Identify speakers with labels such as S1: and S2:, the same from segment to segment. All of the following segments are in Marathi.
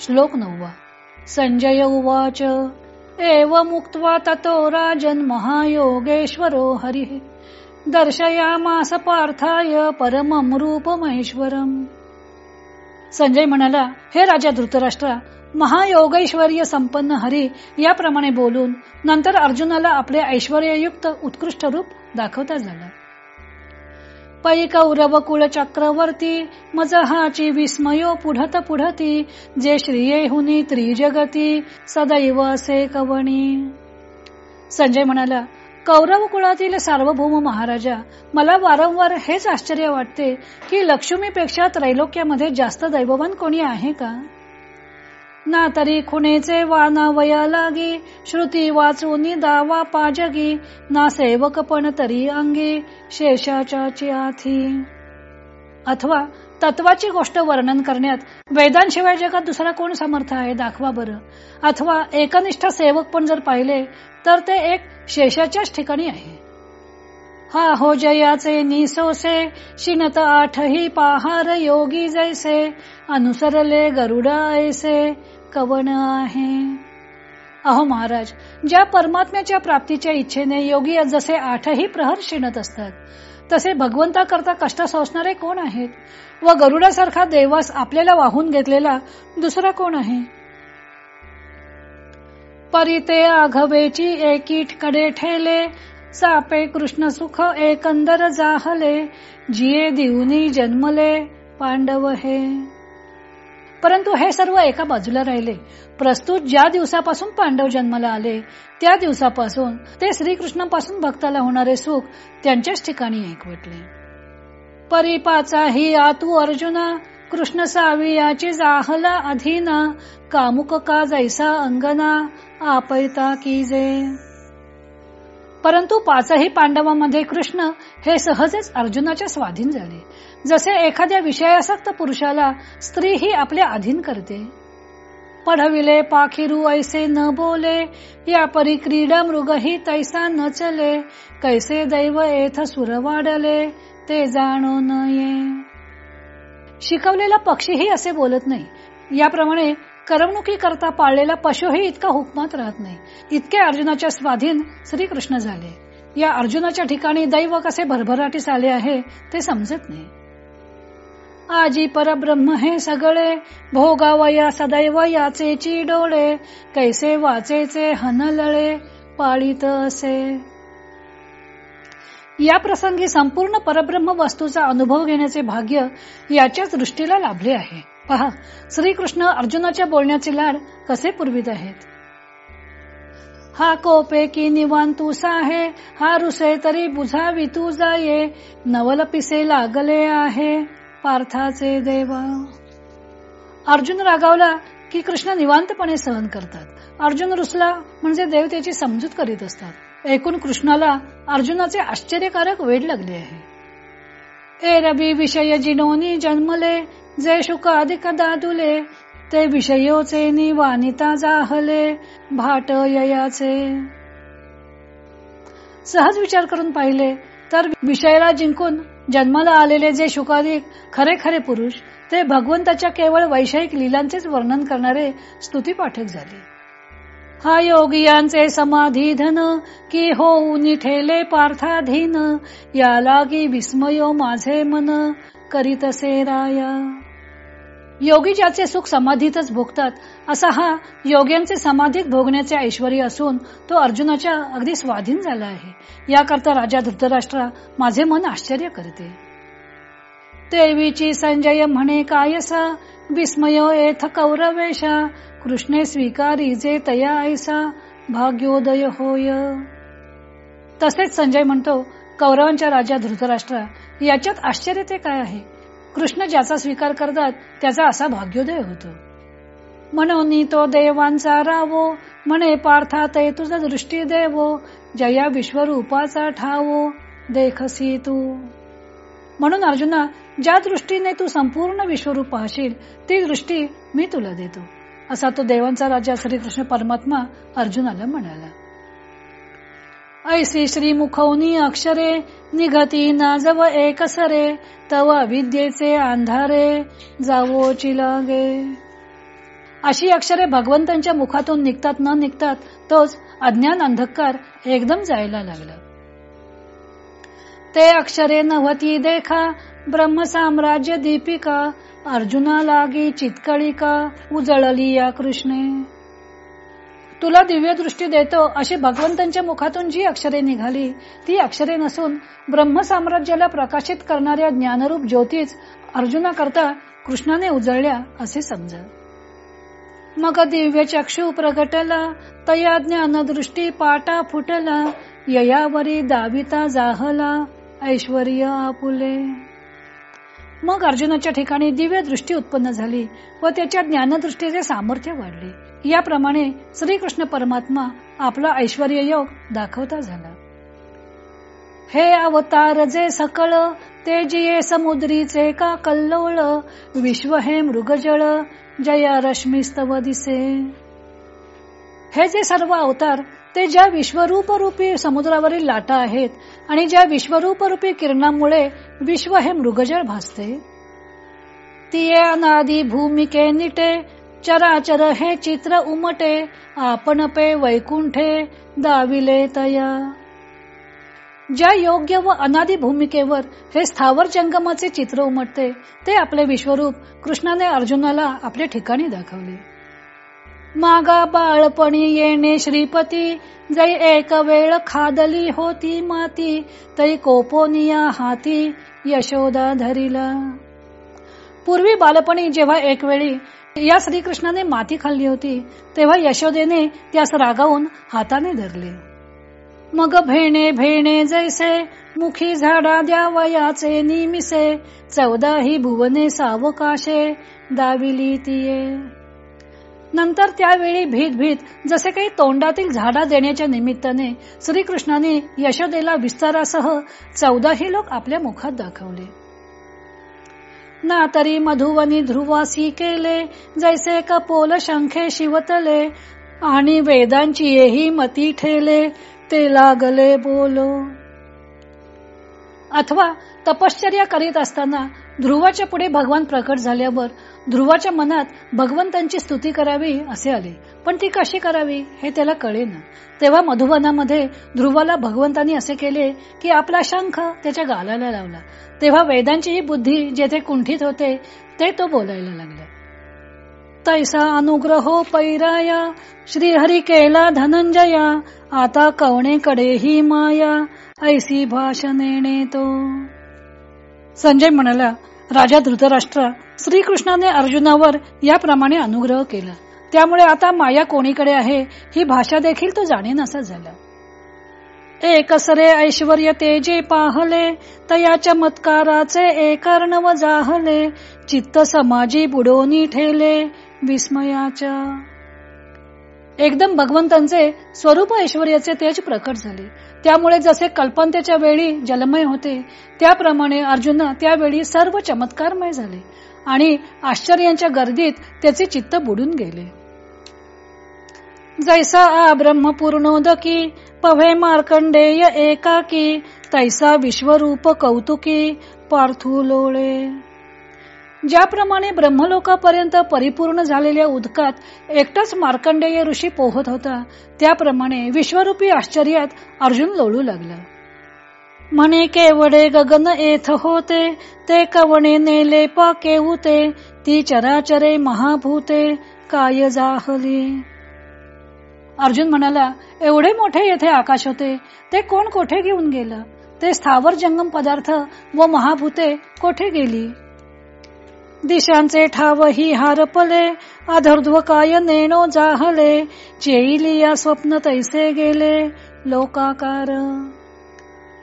S1: श्लोक नववा. संजय उवाच एव मुक्त्वा ततो राजन महायोगेश्वरो हरिः. दर्शयामास पार्थाय परमम रूपमहेश्वरम. संजय म्हणाला हे राजा धृतराष्ट्रा महायोगैश्वर्य संपन्न हरी याप्रमाणे बोलून नंतर अर्जुनाला आपले ऐश्वर्ययुक्त उत्कृष्ट रूप दाखवता झाला. पैक कौरव कुळ चक्रवर्ती मजहाची विस्मयो पुढत पुढती जे श्रियेहुनी त्रिजगती सदैव असे कवणी. संजय म्हणाला कौरव कुळातील सार्वभौम महाराजा मला वारंवार हेच आश्चर्य वाटते की लक्ष्मीपेक्षा त्रैलोक्यामध्ये जास्त दैववान कोणी आहे का? ना तरी खुणेचे वाना वया लागी श्रुती वाचून दावा पाजगी ना सेवक पण तरी अंगी शेषाच्या आथी. अथवा तत्वाची गोष्ट वर्णन करण्यात वेदांशिवाय जगात दुसरा कोण समर्थ आहे दाखवा बरं. अथवा एकनिष्ठ सेवक पण जर पाहिले तर ते एक शेषाच्याच ठिकाणी आहे. हा हो जयाचे निसोसे शिणत आठही पाहार योगी जैसे अनुसरले गरुडा ऐसे कवन आहे? अहो महाराज ज्या परमात्म्याच्या प्राप्तीच्या इच्छेने योगी जसे आठही प्रहर शिणत असतात तसे भगवंता करता कष्ट सोसणारे कोण आहेत? व गरुडासारखा देवास आपल्याला वाहून घेतलेला दुसरा कोण आहे? परिते आघवेची एकीटकडे ठेले सापे कृष्ण सुख एकंदर जाहले जिये दिवनी जन्मले पांडव हे. परंतु हे सर्व एका बाजूला राहिले. प्रस्तुत ज्या दिवसापासून पांडव जन्माला आले त्या दिवसापासून ते श्रीकृष्णापासून भक्ताला होणारे सुख त्यांच्याच ठिकाणी ऐकवटले परिपाचा ही आतू अर्जुना कृष्ण सावी याची जाहला अधीना कामुक का जैसा अंगना आपैता की जे. परंतु पाचही पांडवांमध्ये म्हणजे कृष्ण हे सहजच अर्जुनाच्या स्वाधीन झाले. जसे एखाद्या विषयासक्त पुरुषाला स्त्री ही आपल्या अधीन करते. पढविले पाखिरू ऐसे न बोले या परी क्रीडा मृगही तैसा न चले कैसे दैव येथ सुर वाढले ते जाणो न ये शिकवलेला पक्षीही असे बोलत नाही. याप्रमाणे करमणुकी करता पाळलेला पशुही इतका हुकमात राहत नाही. इतके अर्जुनाच्या स्वाधीन श्रीकृष्ण झाले. या अर्जुनाच्या ठिकाणी दैव कसे भरभराटीस आले आहे ते समजत नाही. आजी परब्रह्म हे सगळे भोगावया सदैव याचे डोळे कैसे वाचेचे हनलळे पाळीत असे. या प्रसंगी संपूर्ण परब्रह्म वस्तूचा अनुभव घेण्याचे भाग्य याच्याच दृष्टीला लाभले आहे. पहा श्रीकृष्ण अर्जुनाच्या बोलण्याचे लाड कसे पुरवित आहेत? हा कोपे की निवान तू साहे हा रुसे तरी बुझावी तू जाये नवल पिसे लागले आहे पार्थाचे देव. अर्जुन रागावला की कृष्ण निवांतपणे सहन करतात. अर्जुन रुसला म्हणजे देव त्याची समजूत करीत असतात. एकूण कृष्णाला अर्जुनाचे आश्चर्यकारक वेड लागले आहे. ए रबी विषय जिनोनी जन्मले जे शुक अधिक दादुले ते विषयोचे निवानिता जाहले भाट ययाचे. सहज विचार करून पाहिले तर विषयाला जिंकून जन्माला आलेले जे शुकाधिक खरे खरे पुरुष ते भगवंताच्या केवळ वैषयिक लिलांचेच वर्णन करणारे स्तुती पाठक झाले. हा योगियांचे समाधी धन की हो ठेले पार्थाधीन या लागी विस्मयो माझे मन करीतसे राया. योगी ज्याचे सुख समाधीतच भोगतात. असा हा योग्यांचे समाधीत भोगण्याचे ऐश्वर असून तो अर्जुनाच्या अगदी स्वाधीन झाला आहे. याकरता राजा धृतराष्ट्रा माझे मन आश्चर्य करते. देवीची संजय म्हणे कायसा विस्मयो एथ कौरवेशा. कृष्णे स्वीकारी जे तया ऐसा. भाग्योदय होय. तसेच संजय म्हणतो कौरवांच्या राजा धृतराष्ट्रा याच्यात आश्चर्य ते काय आहे? कृष्ण ज्याचा स्वीकार करतात त्याचा असा भाग्योदय होतो. म्हणून तो देवांचा रावो म्हणे पार्था ते तुझा दृष्टी देवो जया विश्वरूपाचा ठावो देखसी तू. म्हणून अर्जुना ज्या दृष्टीने तू संपूर्ण विश्वरूप पाहशील ती दृष्टी मी तुला देतो. असा तो देवांचा राजा श्रीकृष्ण परमात्मा अर्जुनाला म्हणाला. ऐसी श्री मुखवनी अक्षरे निघती ना जव एकसरे तव विद्येचे अंधारे जावो चिलागे. अशी अक्षरे भगवंतांच्या मुखातून निघतात न निघतात तोच अज्ञान अंधकार एकदम जायला लागला. ते अक्षरे नव्हती देखा ब्रह्म साम्राज्य दीपिका अर्जुना लागी चितकळिका उजळली या कृष्णे. तुला दिव्य दृष्टी देतो अशी भगवंतांच्या मुखातून जी अक्षरे निघाली ती अक्षरे नसून ब्रह्म साम्राज्याला प्रकाशित करणाऱ्या ज्ञानरूप ज्योतीच अर्जुना करता कृष्णाने उजळल्या असे समजा. मग दिव्य चक्षु प्रगटला तया ज्ञान दृष्टी पाटा फुटला ययावरी दाविता जाहला ऐश्वर्य आपुले मग अर्जुनाच्या ठिकाणी दिव्य दृष्टी उत्पन्न झाली व त्याच्या ज्ञानदृष्टीचे सामर्थ्य वाढले. याप्रमाणे श्रीकृष्ण परमात्मा आपला ऐश्वर योग दाखवता झाला. हे अवतार जे सकळ ते जिये समुद्रीचे का कल्लोळ विश्व हे मृगजळ जया रश्मीस्तव दिसे. हे जे सर्व अवतार ते ज्या विश्वरूप रूपी समुद्रावरील लाटा आहेत आणि ज्या विश्वरूप रूपी किरणामुळे विश्व हे मृगजळ भासते तिये अनादी भूमिके निटे चराचर हे चित्र उमटे आपण पे वैकुंठे दाविले तया. ज्या योग्य व अनादी भूमिकेवर हे स्थावर जंगमाचे चित्र उमटते ते आपले विश्वरूप कृष्णाने अर्जुनाला आपल्या ठिकाणी दाखवले. मागा बाळपणी येणे श्रीपती. जै एक वेळ खादली होती माती तरी कोपोनिया हाती यशोदा धरिला. पूर्वी बालपणी जेव्हा एक वेळी या श्रीकृष्णाने माती खाल्ली होती तेव्हा यशोदेने त्यास रागावून हाताने धरले. मग भेणे भेणे जैसे मुखी झाडा द्यावयाचे निमिसे चौदा ही भुवने सावकाशे दाविली तिये. नंतर त्यावेळी भीत भीत जसे काही तोंडातील झाडा देण्याच्या निमित्ताने श्रीकृष्णाने यशोदेला विस्तारासह चौदाही लोक आपल्या मुखात दाखवले. ना तरी मधुवनी ध्रुवासी केले जैसे कपोल शंखे शिवतले आणि वेदांची येही मती ठेले ते लागले बोलो. अथवा तपश्चर्या करीत असताना ध्रुवाच्या पुढे भगवान प्रकट झाल्यावर ध्रुवाच्या मनात भगवंतांची स्तुती करावी असे आले. पण ती कशी करावी हे त्याला कळेना. तेव्हा मधुवनामध्ये ध्रुवाला भगवंतांनी असे केले की आपला शंख त्याच्या गालाला लावला. तेव्हा वेदांची ही बुद्धी जेथे कुंठित होते ते तो बोलायला लागला. तैसा अनुग्रहो पैराया श्रीहरी केला धनंजया आता कवणेकडे ही माया ऐसी भाषणेने तो. संजय म्हणाला राजा धृतराष्ट्र श्रीकृष्णाने अर्जुनावर याप्रमाणे अनुग्रह केला. त्यामुळे आता माया कोणीकडे आहे ही भाषा देखील तो जाणेन असा झाला एकसरे ऐश्वर तेजे पाहले तया चमत्काराचे एकर्णव जाहले चित्त समाजी बुडोनी ठेले विस्मयाच्या. एकदम भगवंतांचे स्वरूप ऐश्वर्याचे तेज प्रकट झाले. त्यामुळे जसे कल्पंतेच्या वेळी जलमय होते त्याप्रमाणे अर्जुन त्यावेळी सर्व चमत्कारमय झाले आणि आश्चर्यांच्या गर्दीत त्याचे चित्त बुडून गेले. जैसा आ ब्रह्मपूर्णोदकी पव्हे मार्कंडेय एकाकी तैसा विश्वरूप कौतुकी पार्थू लोळे। ज्याप्रमाणे ब्रह्मलोकापर्यंत परिपूर्ण झालेल्या उदकात एकटाच मार्कंडेय ऋषी पोहत होता त्याप्रमाणे विश्वरूपी आश्चर्यात अर्जुन लोळू लागला. म्हणे केवडे गगन येथ होते ते कवणे नेले पा केवते ती चराचरे महाभूते काय जाहली? अर्जुन म्हणाला एवढे मोठे येथे आकाश होते ते कोण कोठे घेऊन गेलं? ते स्थावर जंगम पदार्थ व महाभूते कोठे गेली? दिशांचे ठाव ही हारपले. अधर्ध्व काय नेणो जाहले. चेईलिया स्वप्न तैसे गेले. लोकाकार.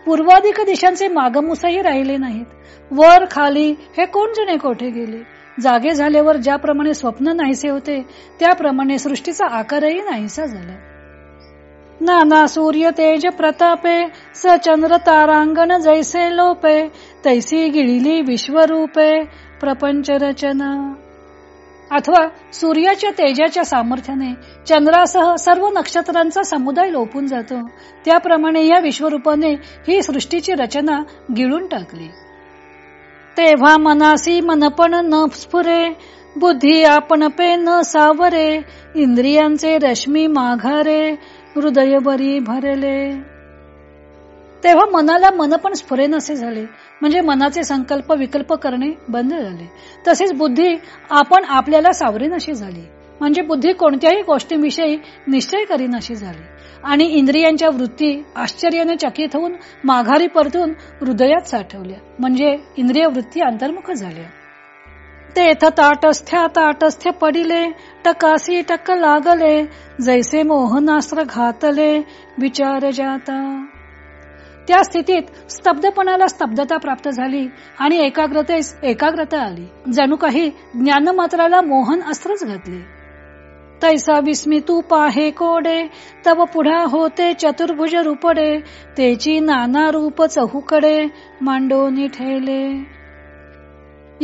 S1: पूर्वाधिक दिशांचे मागमुसही राहिले नाहीत. वर खाली हे कोण जणे कोठे गेले? जागे झाल्यावर ज्याप्रमाणे स्वप्न नाहीसे होते त्याप्रमाणे सृष्टीचा आकारही नाहीसा झाला. नाना सूर्य तेज प्रतापे स चंद्र तारांगण जैसे लोपे तैसी गिळिली विश्वरूपे प्रपंच रचना अथवा सूर्याच्या तेजाच्या सामर्थ्याने चंद्रासह सर्व नक्षत्रांचा समुदाय लोपून जातो. त्याप्रमाणे या विश्वरूपाने ही सृष्टीची रचना गिळून टाकली. तेव्हा मनासी मनपण न स्फुरे बुद्धी आपण पे न सावरे इंद्रियांचे रश्मी माघारे हृदय बरी भरले. तेव्हा मनाला मन पण स्फुरेनसे झाले. म्हणजे मनाचे संकल्प विकल्प करणे बंद झाले. तसेच बुद्धी आपण आपल्याला सावरेनशी झाली. म्हणजे बुद्धी कोणत्याही गोष्टीविषयी निश्चय करीनशी झाली. आणि इंद्रियांच्या वृत्ती आश्चर्याने चकित होऊन माघारी परतून हृदयात साठवल्या. म्हणजे इंद्रिय वृत्ती अंतर्मुख झाल्या. तेथ ताटस्थ्या ताटस्थ्य पडिले टकासी टक लागले जैसे मोहनास्त्र घातले विचार जाता. त्या स्थितीत स्तब्धपणाला स्तब्धता प्राप्त झाली आणि एकाग्रतेस एकाग्रता आली. जणू काही ज्ञानमात्राला मोहन अस्त्रच घातले. तैसा विस्मी तू पाहे कोडे तव पुढा होते चतुर्भुज रूपडे तेची नाना रूप चहूकडे मांडोनी ठेले.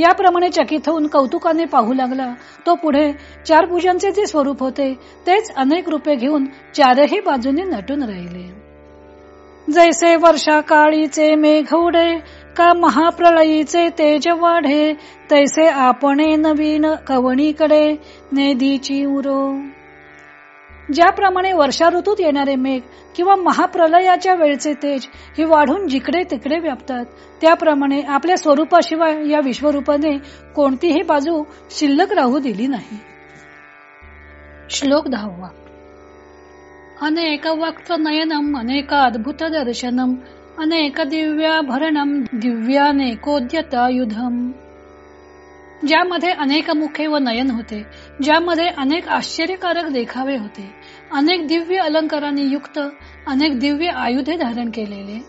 S1: याप्रमाणे चकित होऊन कौतुकाने पाहू लागला. तो पुढे चार भुजांचे जे स्वरूप होते तेच अनेक रूपे घेऊन चारही बाजूने नटून राहिले. जैसे वर्षा काळीचे मेघवडे का महाप्रलयीचे तेज वाढे तैसे आपणे नवीन कवणीकडे नेदीची उरो. ज्याप्रमाणे वर्षा ऋतूत येणारे मेघ किंवा महाप्रलयाच्या वेळचे तेज ही वाढून जिकडे तिकडे व्यापतात त्याप्रमाणे आपल्या स्वरूपाशिवाय या विश्वरूपाने कोणतीही बाजू शिल्लक राहू दिली नाही. श्लोक दहावा. अनेक वक्त नयनम अनेक अद्भुत दर्शनम अनेक दिव्याभरणम दिव्यानेकोद्यतायुधम. ज्यामध्ये अनेक मुखे व नयन होते ज्यामध्ये अनेक आश्चर्यकारक देखावे होते अनेक दिव्य अलंकारांनी युक्त अनेक दिव्य आयुधे धारण केलेले.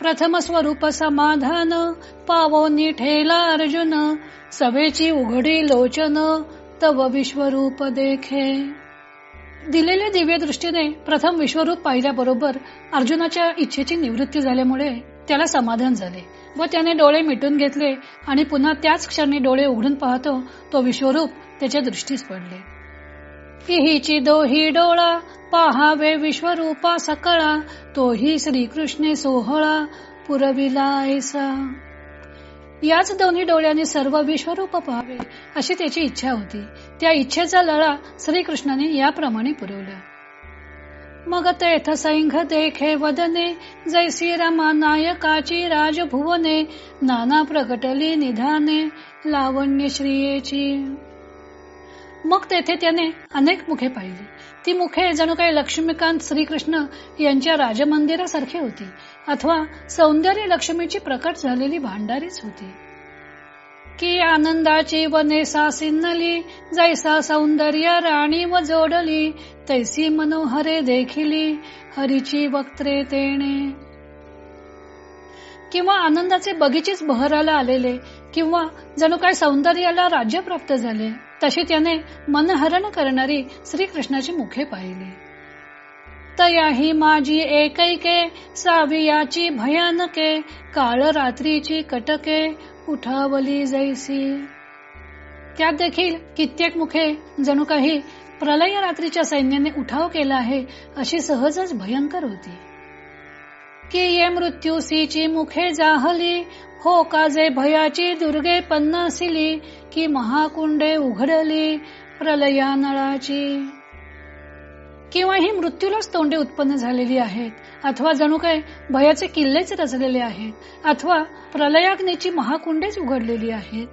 S1: प्रथम स्वरूप समाधान पावोनी ठेला अर्जुन सवेची उघडी लोचन तव विश्वरूप देखे. दिलेल्या दिव्य दृष्टीने प्रथम विश्वरूप पाहिल्याबरोबर अर्जुनाच्या इच्छेची निवृत्ती झाल्यामुळे त्याला समाधान झाले व त्याने डोळे मिटून घेतले आणि पुन्हा त्याच क्षणी डोळे उघडून पाहतो तो विश्वरूप त्याच्या दृष्टीस पडले. हिची दोही डोळा पाहावे विश्वरूपा सकळा तोही श्रीकृष्णे सोहळा पुरविला ऐसा याच दोन्ही डोळ्यांनी सर्व विश्वरूप पाहावे अशी त्याची इच्छा होती. त्या इच्छेचा लळा श्रीकृष्णाने याप्रमाणे पुरवला. मग तेथ सैंघ देखे वदने जैसी रमा नायकाची राजभुवने नाना प्रगटली निधाने लावण्य श्रियेची. मग तेथे त्याने अनेक मुखे पाहिली. ती मुखे जणू काही लक्ष्मीकांत श्रीकृष्ण यांच्या राजमंदिरासारखी होती. अथवा सौंदर्य लक्ष्मीची प्रकट झालेली भांडारीच होती. की आनंदाची वने सासिन्नली जैसा सौंदर्य राणी व जोडली तैसी मनोहरे देखिली हरीची वक्त्रे तेणे. किंवा आनंदाचे बगीचेच बहराला आलेले किंवा जणू काय सौंदर्याला राज्य प्राप्त झाले तशी त्याने मनहरण करणारी श्रीकृष्णाची मुखे पाहिली. तयाही माझी एकैके सावियाची भयानके काळ रात्रीची कटके उठावली जैसी. त्यात देखील कित्येक मुखे जणू काही प्रलय रात्रीच्या सैन्याने उठाव केला आहे अशी सहजच भयंकर होती. की ये मृत्यूसीची मुखे जाहली. हो का जे भयाची दुर्गे पन्नासिली की महाकुंडे उघडली प्रलया नळाची. किंवा ही मृत्यूलाच तोंडे उत्पन्न झालेली आहेत अथवा जणू काय भयाचे किल्लेच रचलेले आहेत अथवा प्रलयाग्नीची महाकुंडेच उघडलेली आहेत.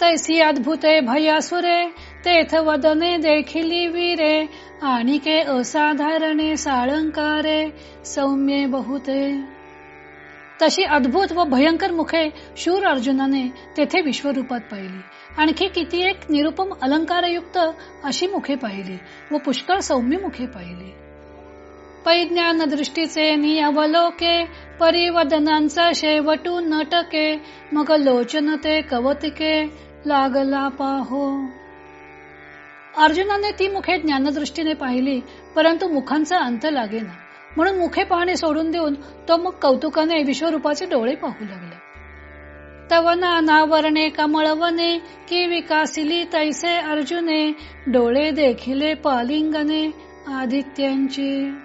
S1: तैसी अद्भुते भयासुरे तेथ वदने देखिली वीरे आणि के असाधारणे साळंकारे सौम्ये बहुते. तशी अद्भुत व भयंकर मुखे शूर अर्जुनाने तेथे विश्वरूपात पाहिली. आणखी किती एक निरुपम अलंकारयुक्त अशी मुखे पाहिली व पुष्कळ सौम्य मुखे पाहिली. पैज्ञान दृष्टीचे नियवलोके परिवदनांचा शेवटू नटके मग लोचन ते कवतिके लागला पाहो. अर्जुनाने ती मुखे ज्ञानदृष्टीने पाहिली परंतु मुखांचा अंत लागेना. म्हणून मुखे पाहणे सोडून देऊन तो मग कौतुकाने विश्वरूपाचे डोळे पाहू लागला. तवना नावरणे कमळवने की विकासिली तैसे अर्जुने डोळे देखिले पालिंगने आदित्यांची.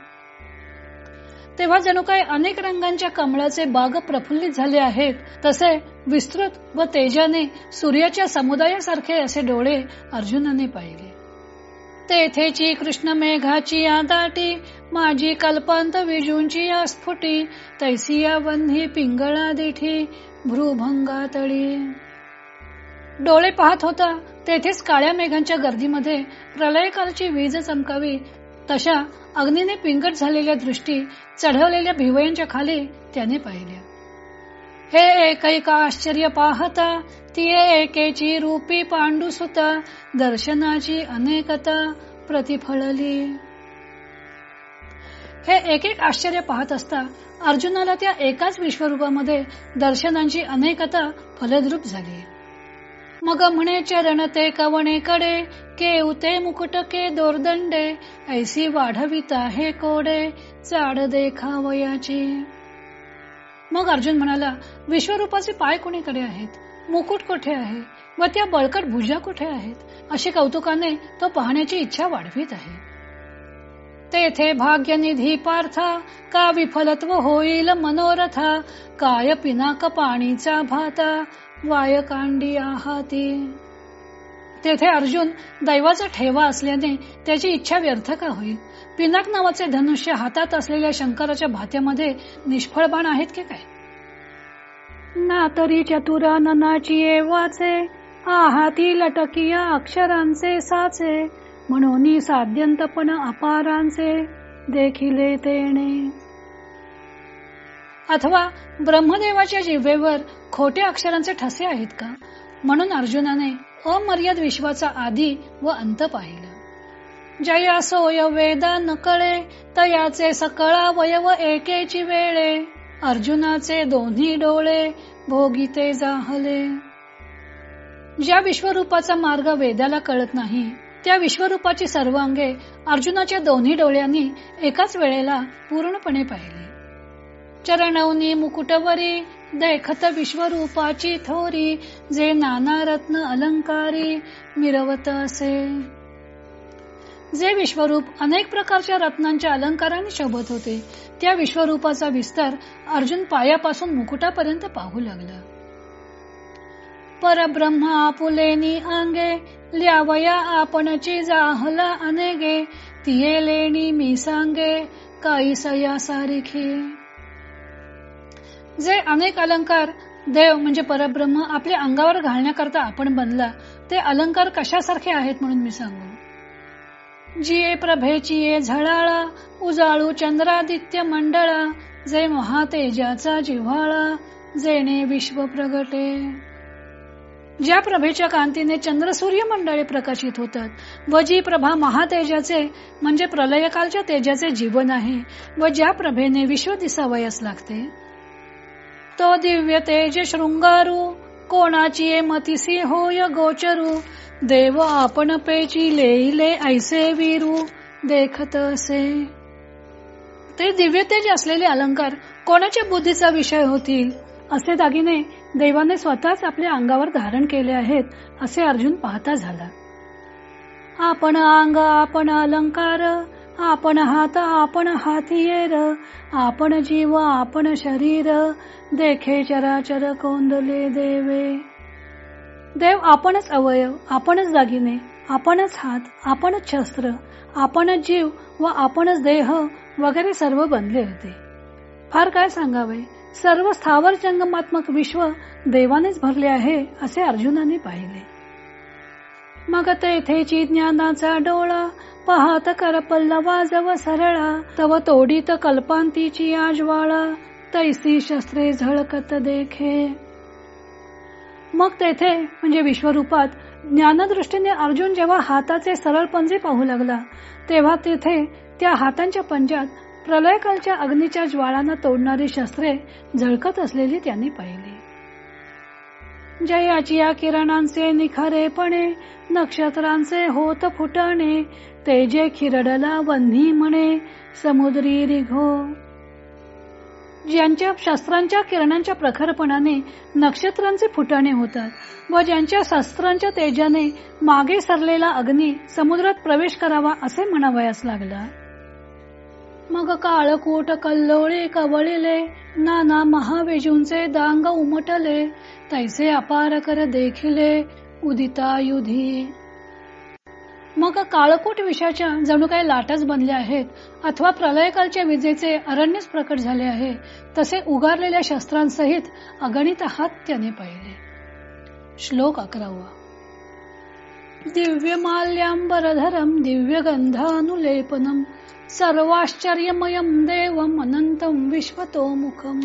S1: तेव्हा जणू काही अनेक रंगांच्या कमळाचे बाग प्रफुल्लित झाले आहेत तसे विस्तृत व तेजाने सूर्याच्या समुदायासारखे असे डोळे अर्जुनाने पाहिले. तेथेची कृष्ण मेघाची आदाटी माझी कल्पांत विजूंची या स्फुटी तैसिया वन्ही पिंगळा दिठी भ्रूभंगा तळी डोळे पाहत होता तेथेच काळ्या मेघांच्या गर्दीमध्ये प्रलयकालची वीज चमकावी तशा अग्नीने पिंगट झालेल्या दृष्टी चढवलेल्या भिवयांच्या खाली त्याने पाहिल्या. हे एकैका आश्चर्य पाहता ती एकेची रूपी पांडुसुत दर्शनाची अनेकता प्रतिफळली. हे एक एक आश्चर्य पाहत असता अर्जुनाला त्या एकाच विश्वरूपामध्ये दर्शनांची अनेकता फलद्रूप झाली. मग म्हणे चरण ते कवणे कडे केवते मुकुट के दोरदंडे ऐसी वाढविता हे कोडे चाड देखावयाची. मग अर्जुन म्हणाला विश्वरूपाचे पाय कोणीकडे आहेत? मुकुट कुठे आहे? व त्या बळकट भुजा कुठे आहेत? अशी कौतुकाने तो पाहण्याची इच्छा वाढवीत आहे. तेथे भाग्यनिधी पार्था का विफलत्व होईल मनोरथा काय पिनाक पाणीचा भाता वायकांडी आहाती. तेथे अर्जुन दैवाचा ठेवा असल्याने त्याची इच्छा व्यर्थ का होईल? पिनाक नावाचे धनुष्य हातात असलेल्या शंकराच्या भात्यामध्ये निष्फळ बाण आहेत की काय? ना तरी चतुरा ननाची वाचे आहाती लटकिया अक्षरांचे साचे म्हणून साध्यंतपण अपारांचे देखिले तेणे. अथवा ब्रह्मदेवाच्या जिव्हेवर खोट्या अक्षरांचे ठसे आहेत का? म्हणून अर्जुनाने अमर्याद विश्वाचा आधी व अंत पाहिला. जया सोय वेदा नकळे तयाचे सकळा वयव एकेची वेळे अर्जुनाचे दोन्ही डोळे भोगिते जाहले. ज्या विश्वरूपाचा मार्ग वेदाला कळत नाही त्या विश्वरूपाची सर्व अंगे अर्जुनाच्या दोन्ही डोळ्यांनी एकाच वेळेला पूर्णपणे पाहिले. चरणवनी मुकुटवरी देखत विश्वरूपाची थोरी जे नाना रत्न अलंकारी मिरवत असे. जे विश्वरूप अनेक प्रकारच्या रत्नांच्या अलंकाराने शोभत होते त्या विश्वरूपाचा विस्तार अर्जुन पायापासून मुकुटापर्यंत पाहू लागला. परब्रह्मा आपुलेनी अंगे ल्यावया आपणची जाहला अनेगे तिये लेणी मी सांगे काही सया सारिखी. जे अनेक अलंकार देव म्हणजे परब्रह्म आपल्या अंगावर घालण्याकरता आपण बनला ते अलंकार कशासारखे आहेत म्हणून मी सांगू? जिये प्रभेची झळाळा उजाळू चंद्रादित्य मंडळा जे महातेजाचा जिव्हाळा जेणे विश्व प्रगटे. ज्या प्रभेच्या कांतीने चंद्र सूर्य मंडळे प्रकाशित होतात व जी प्रभा महातेजाचे म्हणजे प्रलयकालच्या तेजाचे जीवन आहे व ज्या प्रभेने विश्व दिसावयास लागते तो दिव्य तेज शृंगारू कोणाची मतिसी होय गोचरू? देव आपण पेची लेईले ऐसे वीरू. देखत असे. ते दिव्य तेज असलेले अलंकार कोणाच्या बुद्धीचा विषय होतील? असे दागिने देवाने स्वतःच आपल्या अंगावर धारण केले आहेत असे अर्जुन पाहता झाला. आपण अंग आपण अलंकार आपण हात आपण हातियेर आपण जीव आपण शरीर. देखे चराचर कोंदले देवे. देव आपणच अवयव आपणच दागिने आपणच हात आपणच शस्त्र आपणच जीव व आपणच देह वगैरे सर्व बनले होते. फार काय सांगावे? सर्व स्थावर जंगमात्मक विश्व देवानेच भरले आहे असे अर्जुनाने पाहिले. मग तेथेची ज्ञानाचा डोळा पाहत कर पल्लवा सरळा तव तोडीत कल्पांतीची आजवाळा तैसी शस्त्रे झळकत देखे. मग तेथे म्हणजे विश्वरूपात ज्ञानदृष्टीने अर्जुन जेव्हा हाताचे सरळ पंजे पाहू लागला तेव्हा तेथे त्या हातांच्या पंजात प्रलयकालच्या अग्नीच्या ज्वाळांना तोडणारी शस्त्रे झळकत असलेली त्यांनी पाहिली. जयाचिया किरणांचे निखरेपणे नक्षत्रांचे होत फुटणे तेजे खिरडला वन्ही म्हणे समुद्री रिघो. ज्यांच्या शस्त्रांच्या किरणांच्या प्रखरपणाने नक्षत्रांचे फुटाणे होतात व ज्यांच्या शस्त्रांच्या तेजाने मागे सरलेला अग्नी समुद्रात प्रवेश करावा असे म्हणावयास लागला मग काळकूट कल्लोळी कवळिले नाना महाविजूंचे दांग उमटले तैसे अपार कर देखिले उदिता युधी मग काळकूट विषाच्या जणू काही लाटच बनल्या आहेत अथवा प्रलयकालच्या विजेचे अरण्यच प्रकट झाले आहे तसे उगारलेल्या शस्त्रांसहित अगणित हात त्याने पाहिले. श्लोक अकरावा. दिव्य माल्यांबरधरम दिव्य गंधानुलेपनम सर्वाश्चर्यमयम देवम अनंतम विश्वतोमुखम.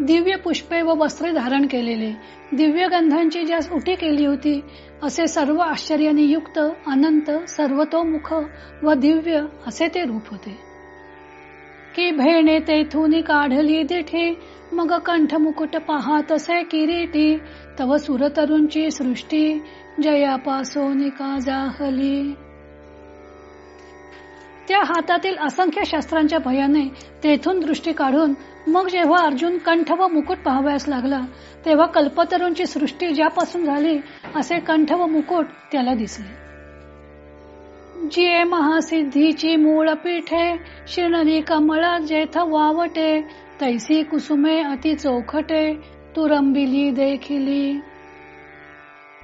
S1: दिव्य पुष्पे व वस्त्रे धारण केलेले दिव्य गंधांची ज्यास उठी केली होती असे सर्व आश्चर्याने युक्त अनंत सर्वतोमुख व दिव्य असे ते रूप होते. की भेणे तेथून काढली दिठी. मग कंठ मुकुट पाहात असे किरीटी. तव सुरतरुंची सृष्टी जयापासून का जाहली? त्या हातातील असंख्य शस्त्रांच्या भयाने तेथून दृष्टी काढून मग जेव्हा अर्जुन कंठ व मुकुट पाहावयास लागला तेव्हा कल्पतरूंची सृष्टी ज्यापासून झाली असे कंठ व मुकुट त्याला दिसले. जिये महासिद्धीची मूळ पीठे शिणली कमळा जेथ वावटे तैसी कुसुमे अति चौखटे तुरंबिली देखिली.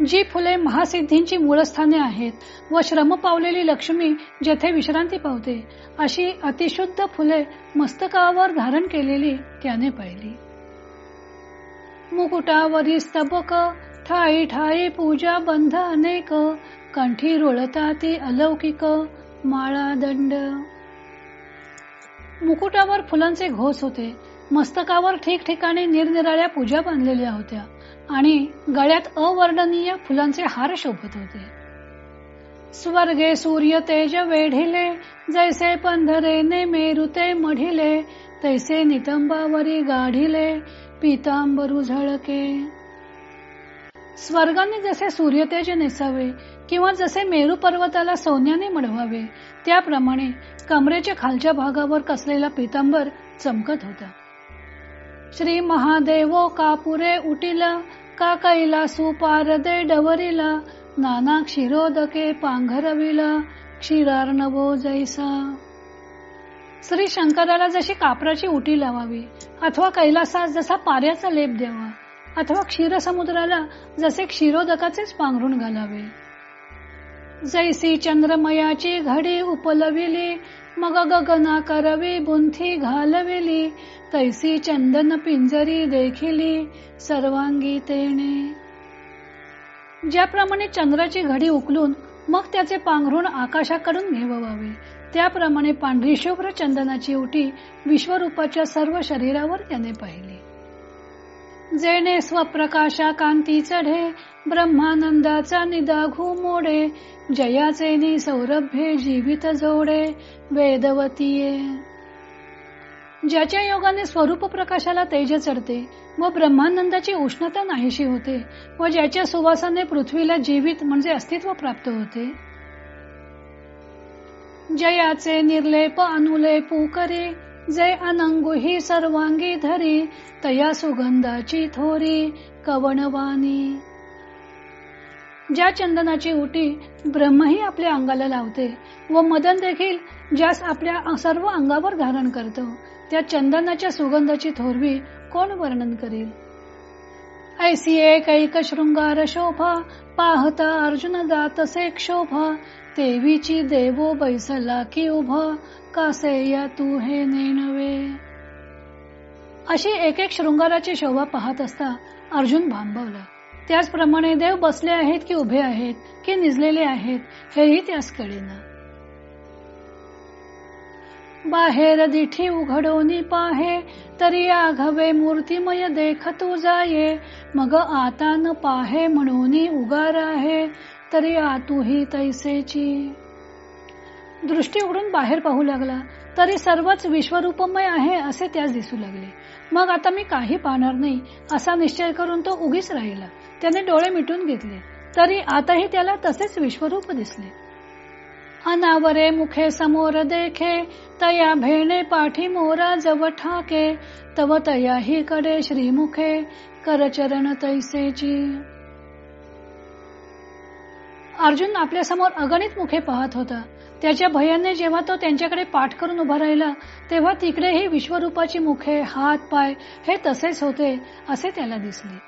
S1: जी फुले महासिद्धींची मूळस्थाने आहेत व श्रम पावलेली लक्ष्मी जेथे विश्रांती पावते अशी अतिशुद्ध फुले मस्तकावर धारण केलेली त्याने पाहिली. मुकुटावरी स्तबक ठाई ठाई पूजा बंध अनेक कंठी रुळता ती अलौकिक माळा दंड. मुकुटावर फुलांचे घोस होते. मस्तकावर ठिकठिकाणी निरनिराळ्या पूजा बांधलेल्या होत्या आणि गळ्यात अवर्णनीय फुलांचे हार शोभत होते. स्वर्गे सूर्य तेज वेढिले जैसे पंधरेने मेरुते मढिले तैसे नितंबावरी गाढिले पितांबरू झळके. स्वर्गाने जसे सूर्यतेज नेसावे किंवा जसे मेरू पर्वताला सोन्याने मडवावे त्याप्रमाणे कमरेच्या खालच्या भागावर कसलेला पितांबर चमकत होता. श्री महादेवो कापुरे उटिला का कैला सुपारदे डवरीला नाना क्षीरोदके पांघरविला क्षीरार्णवो जैसा. श्री शंकराला जशी कापराची उटी लावावी अथवा कैलासास जसा पाऱ्याचा लेप द्यावा अथवा क्षीर समुद्राला जसे क्षीरोदकाचेच पांघरून घालावे. जैसी चंद्रमयाची घडी उपलविली मग गगना करवी बुंथी घालविली तैसी चंदन पिंजरी देखिली सर्वांगी तेने ज्याप्रमाणे चंद्राची घडी उकलून मग त्याचे पांघरून आकाशाकडून घेवावे त्याप्रमाणे पांढरी शुभ्र चंदनाची उटी विश्वरूपाच्या सर्व शरीरावर त्याने पाहिली. जेणे स्वप्रकाशा कांती चढे ब्रह्मानंदाचा निदाघू मोडे जयाचे सौरभ्ये जीवित जोडे वेदवतीये. ज्याच्या योगाने स्वरूप प्रकाशाला तेज चढते व ब्रह्मानंदाची उष्णता नाहीशी होते व ज्याच्या सुवासाने पृथ्वीला जीवित म्हणजे अस्तित्व प्राप्त होते. जयाचे निर्लेप अनुलेपू करे जे अनंगुही सर्वांगी धरी तया सुगंधाची थोरी कवणवानी ज्या चंदनाची उटी ब्रह्मही आपल्या अंगाला लावते व मदन देखील ज्यास आपल्या सर्व अंगावर धारण करतो त्या चंदनाच्या सुगंधाची थोरवी कोण वर्णन करेल? ऐसी एक ऐक शृंगार शोभा पाहता अर्जुन दातसे क्षोभा देवीची देवो बैसला की उभा कासे या तू हे नेणवे? अशी एक एक शृंगाराची शोभा पाहत असता अर्जुन भांबवला. त्याचप्रमाणे देव बसले आहेत की उभे आहेत की निजलेले आहेत हेही त्यास कळेना. बाहेर दिठी उघडोनी पाहे तरी आघवे मूर्तिमय देख तू जाये मग आता न पाहे म्हणून उगार आहे तरी आतूही तैसेची. दृष्टी उघडून बाहेर पाहू लागला. तरी सर्वच विश्वरूपमय आहे असे त्यास दिसू लागले. मग आता मी काही पाहणार नाही असा निश्चय करून तो उगीच राहिला. त्याने डोळे मिटून घेतले. तरी आताही त्याला तसेच विश्वरूप दिसले. अनावरे मुखे समोर देखे तया भेणे पाठी मोरा जव ठाके तव तयाही कडे श्रीमुखे करचरण तैसेची. अर्जुन आपल्यासमोर अगणित मुखे पाहत होता. त्याच्या भयाने जेव्हा तो त्यांच्याकडे पाठ करून उभा राहिला तेव्हा तिकडेही विश्वरूपाची मुखे हात पाय हे तसेच होते असे त्याला दिसले.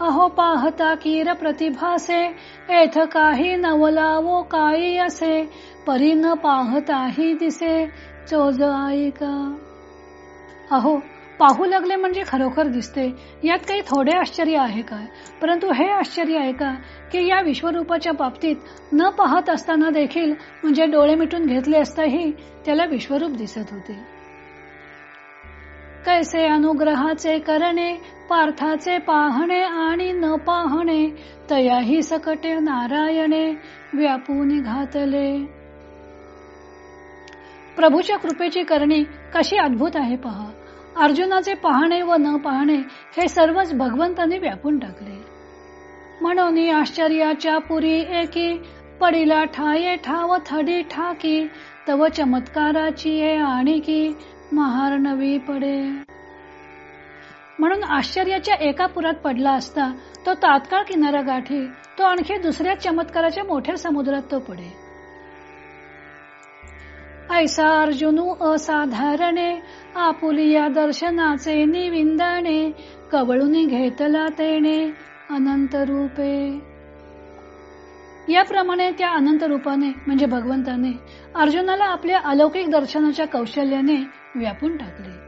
S1: अहो पाहता कीर प्रतिभासे एथ काही नवलावो काही असे परी न पाहताही दिसे चोज ऐका अहो पाहू लागले म्हणजे खरोखर दिसते. यात काही थोडे आश्चर्य आहे का परंतु हे आश्चर्य आहे का? की या विश्वरूपाच्या बाबतीत न पाहत असताना देखील म्हणजे डोळे मिटून घेतले असताही त्याला विश्वरूप दिसत होते. कैसे अनुग्रहाचे करणे पार्थाचे पाहणे आणि न पाहणे तयाही सकटे नारायणे व्यापून घातले. प्रभूच्या कृपेची करणी कशी अद्भुत आहे पहा. अर्जुनाचे पाहणे व न पाहणे हे सर्वच भगवंताने व्यापून टाकले. म्हणून आश्चर्याच्या पुरी एकी पडिला ठाये ठाव थडी ठाकी तव चमत्काराची ये आणि की महार नवी पडे. म्हणून आश्चर्याच्या एका पुरात पडला असता तो तात्काळ किनारा गाठी तो आणखी दुसऱ्या चमत्काराच्या मोठ्या समुद्रात तो पडे. ऐसा अर्जुनू असाधारणे आपुलिया दर्शनाचे निविंदणे कवळून घेतला तेने अनंत रूपे. याप्रमाणे त्या अनंत रूपाने म्हणजे भगवंताने अर्जुनाला आपल्या अलौकिक दर्शनाच्या कौशल्याने व्यापून टाकले.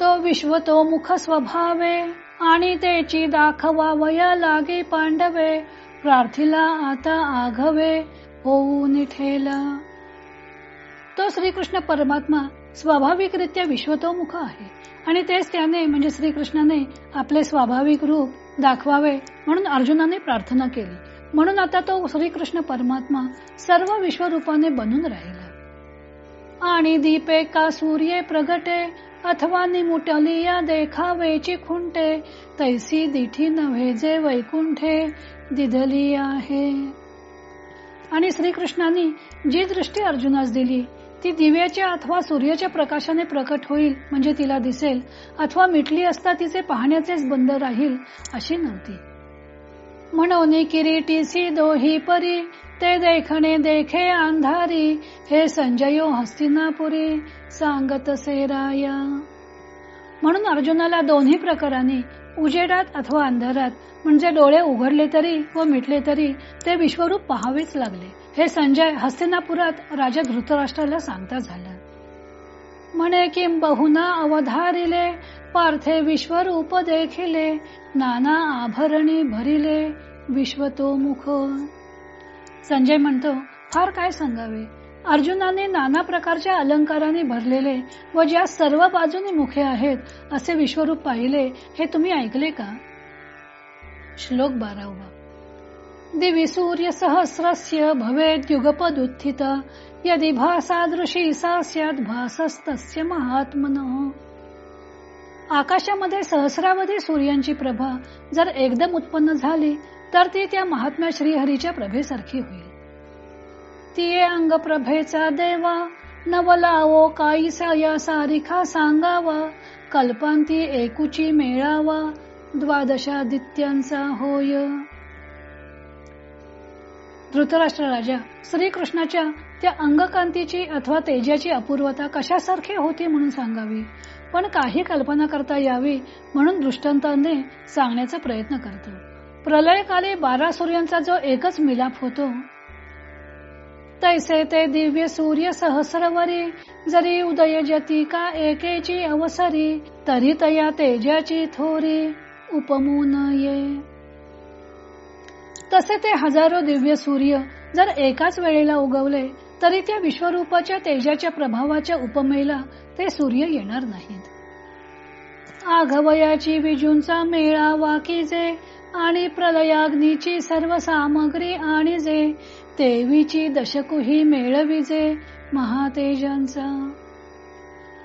S1: तो विश्व तो मुख स्वभावे आणि त्याची दाखवा वया लागे पांडवे प्रार्थिला आता आघवे होऊन ठेला. तो श्रीकृष्ण परमात्मा स्वाभाविकरित्या विश्वतोमुख आहे. आणि तेच त्याने म्हणजे श्रीकृष्णाने आपले स्वाभाविक रूप दाखवावे म्हणून अर्जुनाने प्रार्थना केली. म्हणून आता तो श्रीकृष्ण परमात्मा सर्व विश्वरूपाने बनून राहिला. आणि दीपे का सूर्य प्रगटे अथवा निमुटलिया देखावेची खुंटे तैसी दिठी नव्हे जे वैकुंठे दिधली आहे. आणि श्रीकृष्णाने जी दृष्टी अर्जुनास दिली ती दिव्याच्या अथवा सूर्याच्या प्रकाशाने प्रकट होईल म्हणजे तिला दिसेल अथवा मिटली असता तिचे पाहण्याचेच बंद राहील अशी नव्हती. म्हणून किरीटीसी दोही परी ते देखणे देखे अंधारी हे संजयो हस्तिनापुरी सांगत सेराया म्हणून अर्जुनाला दोन्ही प्रकाराने उजेडात अथवा अंधारात म्हणजे डोळे उघडले तरी व मिटले तरी ते विश्वरूप पहावेच लागले. हे संजय हस्तिनापुरात राजा धृतराष्ट्राला सांगता झालं. म्हणे कि बहुना अवधारिले पार्थे विश्वरूप देखिले नाना आभरणी भरिले विश्वतोमुख संजय म्हणतो फार काय सांगावे? अर्जुनाने नाना प्रकारच्या अलंकाराने भरलेले व ज्या सर्व बाजूने मुखे आहेत असे विश्वरूप पाहिले हे तुम्ही ऐकले का? श्लोक बारावा. दिवि सूर्य सहस्रस्य भवेद युगपद उत्थित यदि भासादृशी सा स्यात भासस्तस्य महात्मन. आकाशामध्ये सहस्रावधी सूर्यांची प्रभा जर एकदम उत्पन्न झाली तर ती त्या महात्मा श्रीहरीच्या प्रभेसारखी होईल. ती अंग प्रभेचा देवा नवलावो काईसा या सारिखा सांगावा कल्पांती एकुची मेळावा द्वादशादित्यांचा होय. धृतराष्ट्र राजा श्रीकृष्णाच्या त्या अंगकांतीची अथवा तेजाची अपूर्वता कशासारखी होती म्हणून सांगावी? पण काही कल्पना करता यावी म्हणून दृष्टांताने सांगण्याचा प्रयत्न करतो प्रलयकाली बारा सूर्यांचा जो एकच मिलाप होतो तैसे ते दिव्य सूर्य सहस्रवरी जरी उदय जती का एकेची अवसरी तरी तया तेजाची थोरी उपमून ये. तसे ते हजारो दिव्य सूर्य जर एकाच वेळेला उगवले तरी त्या विश्वरूपाच्या तेजाच्या प्रभावाच्या उपमेला ते सूर्य येणार नाहीत. आघवयाची विजूंचा मेळा वाकीजे आणि प्रलयाग्नीची सर्व सामग्री आणि जे देवीची दशकुही मेळविजे महातेजांचा.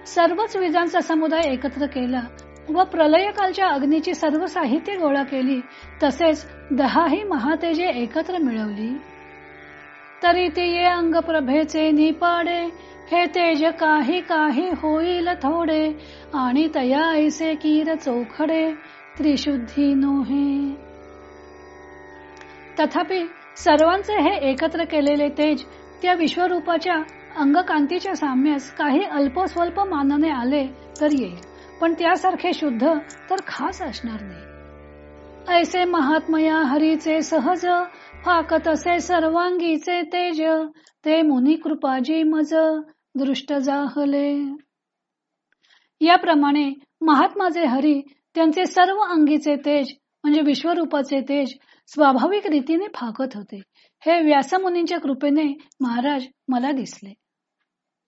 S1: सर्वच विजांचा समुदाय एकत्र केला व प्रलयकालच्या अग्नीची सर्व साहित्य गोळा केली तसेच दहाही महातेजे एकत्र मिळवली. तरी ते ये अंग प्रभेचे निपाडे हे तेज काही काही होईल थोडे आणि तया ऐसे कीर चोखडे त्रिशुद्धी नोहे. तथापि सर्वांचे हे एकत्र केलेले तेज त्या विश्वरूपाच्या अंगकांतीच्या साम्यास काही अल्पस्वल्प मानने आले तर येईल. पण त्यासारखे शुद्ध तर खास असणार नाही. ऐसे महात्मया हरीचे सहज फाकत असे सर्वांगीचे तेज ते मुनी कृपाजी मज दृष्ट जाहले. याप्रमाणे महात्माचे हरी त्यांचे सर्व अंगीचे तेज म्हणजे विश्वरूपाचे तेज स्वाभाविक रीतीने फाकत होते. हे व्यासमुनींच्या कृपेने महाराज मला दिसले.